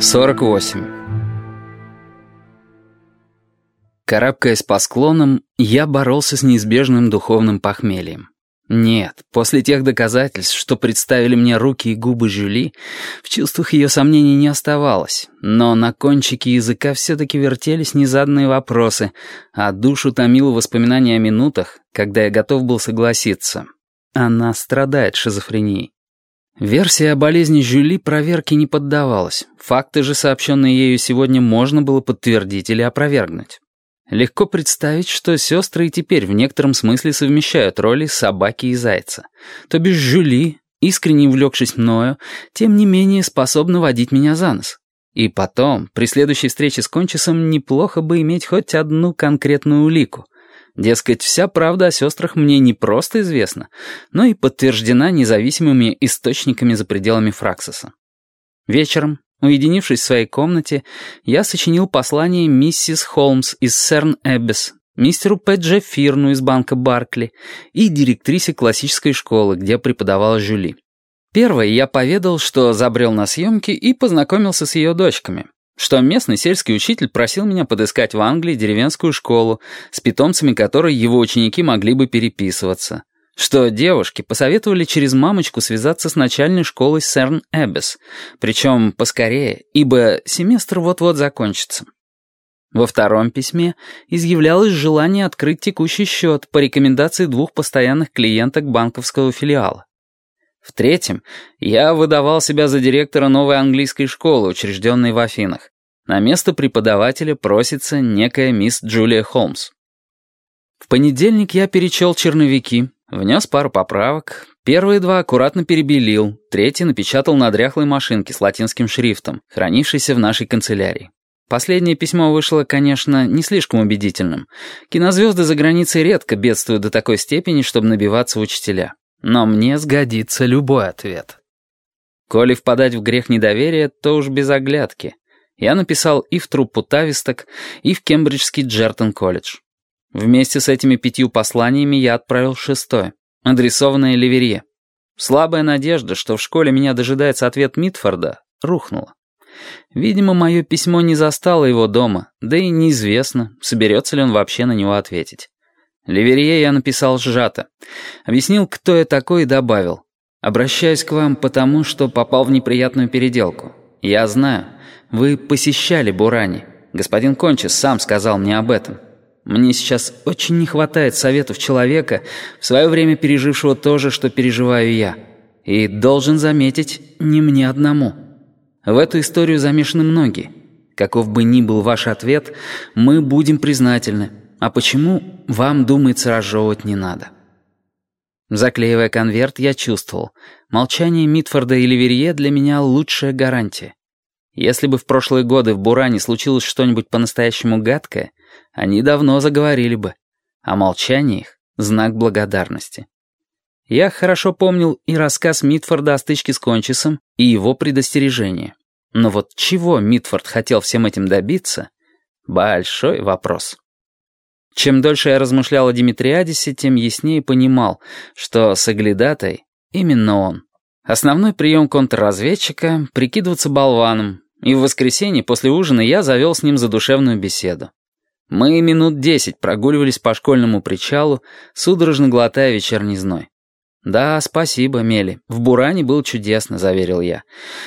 48. Карабкаясь по склонам, я боролся с неизбежным духовным похмельем. Нет, после тех доказательств, что представили мне руки и губы Жюли, в чувствах ее сомнений не оставалось, но на кончике языка все-таки вертелись незаданные вопросы, а душу томило воспоминания о минутах, когда я готов был согласиться. Она страдает шизофренией. Версия о болезни Жюли проверке не поддавалась. Факты же, сообщенные ею сегодня, можно было подтвердить или опровергнуть. Легко представить, что сестры и теперь в некотором смысле совмещают роли собаки и зайца. То бишь Жюли, искренне увлекшись мною, тем не менее способна водить меня за нос. И потом, при следующей встрече с Кончисом, неплохо бы иметь хоть одну конкретную улику. Дескать, вся правда о сестрах мне не просто известна, но и подтверждена независимыми источниками за пределами Фраксоса. Вечером, Уединившись в своей комнате, я сочинил послание миссис Холмс из Серн-Эббес, мистеру Пэдже Фирну из банка Баркли и директрисе классической школы, где преподавала Жюли. Первое я поведал, что забрел на съемки и познакомился с ее дочками, что местный сельский учитель просил меня подыскать в Англии деревенскую школу, с питомцами которой его ученики могли бы переписываться, что девушки посоветовали через мамочку связаться с начальной школой Серн-Эббес, причем поскорее, ибо семестр вот-вот закончится. Во втором письме изъявлялось желание открыть текущий счет по рекомендации двух постоянных клиенток банковского филиала. В третьем я выдавал себя за директора новой английской школы, учрежденной в Афинах. На место преподавателя просится некая мисс Джулия Холмс. В понедельник я перечел черновики, Внес пару поправок. Первые два аккуратно перебелил, третий напечатал на дряхлой машинке с латинским шрифтом, хранившейся в нашей канцелярии. Последнее письмо вышло, конечно, не слишком убедительным. Кинозвезды за границей редко бедствуют до такой степени, чтобы набиваться в учителя. Но мне сгодится любой ответ. Коли впадать в грех недоверия, то уж без оглядки. Я написал и в труппу Тависток, и в Кембриджский Джертон колледж. Вместе с этими пятью посланиями я отправил шестое, адресованное Ливерье. Слабая надежда, что в школе меня дожидается ответ Митфорда, рухнула. Видимо, мое письмо не застало его дома, да и неизвестно, соберется ли он вообще на него ответить. Ливерье я написал сжато. Объяснил, кто я такой, и добавил. «Обращаюсь к вам потому, что попал в неприятную переделку. Я знаю, вы посещали Бурани. Господин Кончис сам сказал мне об этом. Мне сейчас очень не хватает советов человека, в свое время пережившего то же, что переживаю я. И, должен заметить, не мне одному. В эту историю замешаны многие. Каков бы ни был ваш ответ, мы будем признательны. А почему, вам, думается, разжевывать не надо. Заклеивая конверт, я чувствовал, молчание Митфорда и Ливерье для меня лучшая гарантия. Если бы в прошлые годы в Буране случилось что-нибудь по-настоящему гадкое, они давно заговорили бы, а молчание их — знак благодарности. Я хорошо помнил и рассказ Митфорда о стычке с Кончисом, и его предостережение. Но вот чего Митфорд хотел всем этим добиться — большой вопрос. Чем дольше я размышлял о Димитриадисе, тем яснее понимал, что Саглядатай — именно он. Основной прием контрразведчика — прикидываться болваном, и в воскресенье после ужина я завел с ним задушевную беседу. Мы минут десять прогуливались по школьному причалу, судорожно глотая вечерний зной. «Да, спасибо, Мели. В Буране было чудесно», — заверил я.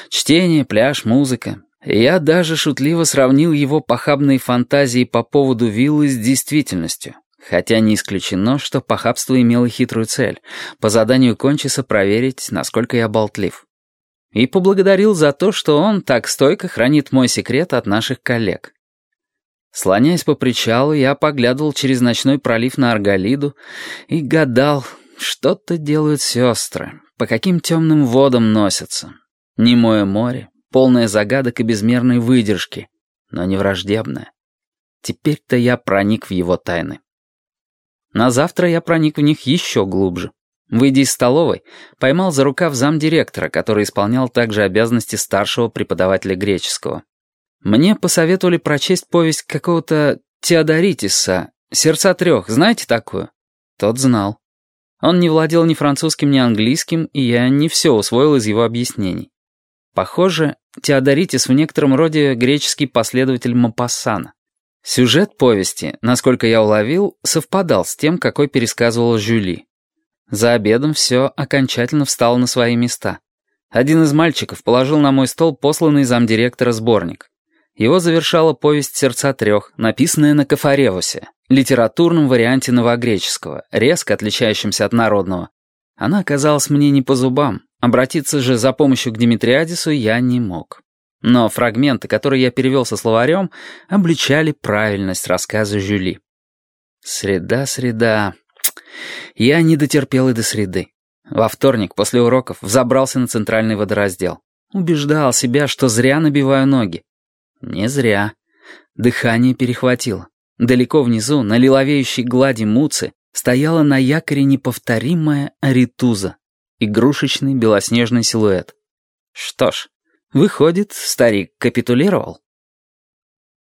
«Чтение, пляж, музыка. Я даже шутливо сравнил его похабные фантазии по поводу виллы с действительностью. Хотя не исключено, что похабство имело хитрую цель — по заданию Кончиса проверить, насколько я болтлив. И поблагодарил за то, что он так стойко хранит мой секрет от наших коллег. Слоняясь по причалу, я поглядывал через ночной пролив на Арголиду и гадал, что-то делают сестры, по каким темным водам носятся. Немое море, полное загадок и безмерной выдержки, но не враждебное. Теперь-то я проник в его тайны. На завтра я проник в них еще глубже. Выйдя из столовой, поймал за рукав замдиректора, который исполнял также обязанности старшего преподавателя греческого. Мне посоветовали прочесть повесть какого-то Теодоритиса «Сердца трех», знаете такую? Тот знал. Он не владел ни французским, ни английским, и я не все усвоил из его объяснений. Похоже, Теодоритис в некотором роде греческий последователь Мапассана. Сюжет повести, насколько я уловил, совпадал с тем, какой пересказывала Жюли. За обедом все окончательно встало на свои места. Один из мальчиков положил на мой стол посланный замдиректора сборник. Его завершала повесть «Сердца трех», написанная на Кафаревусе, литературном варианте новогреческого, резко отличающемся от народного. Она оказалась мне не по зубам, обратиться же за помощью к Димитриадису я не мог. Но фрагменты, которые я перевел со словарем, обличали правильность рассказа Жюли. Среда, среда. Я не дотерпел и до среды. Во вторник после уроков взобрался на центральный водораздел. Убеждал себя, что зря набиваю ноги. Не зря. Дыхание перехватило. Далеко внизу, на лиловеющей глади Муцы, стояла на якоре неповторимая аритуза. Игрушечный белоснежный силуэт. Что ж, выходит, старик капитулировал.